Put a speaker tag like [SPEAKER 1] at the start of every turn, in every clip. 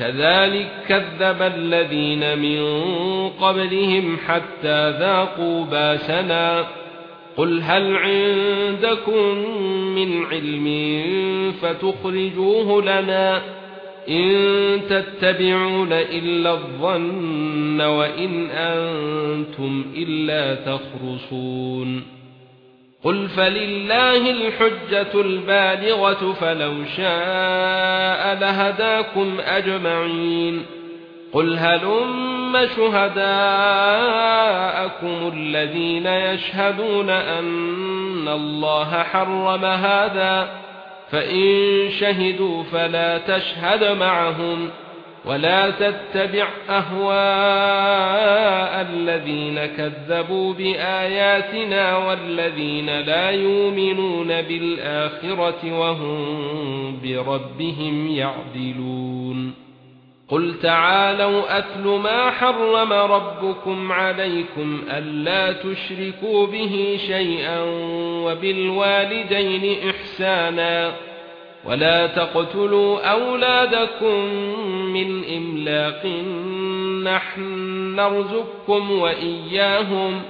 [SPEAKER 1] كذلك كذب الذين من قبلهم حتى ذاقوا باسنا. قل هل عندكم من علم فتخرجوه لنا إن تتبعون إلا الظن وإن أنتم إلا تخرصون. قل فلله الحجة البالغة فلو شاء لهداكم أجمعين قل هلم شهداءكم الذين يشهدون أن الله حرم هذا فإن شهدوا فلا تشهد معهم ولا تتبع اهواء الذين كذبوا بآياتنا والذين لا يؤمنون بالآخرة وهم بربهم يعدلون. قل تعالوا أتل ما حرم ربكم عليكم ألا تشركوا به شيئا وبالوالدين إحسانا. ولا تقتلوا أولادكم من إملاق نحن نرزقكم وإياهم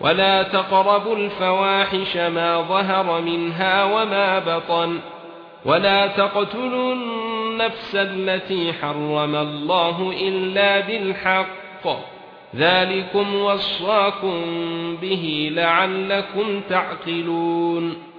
[SPEAKER 1] ولا تقربوا الفواحش ما ظهر منها وما بطن ولا تقتلوا النفس التي حرم الله إلا بالحق ذلكم وصاكم به لعلكم تعقلون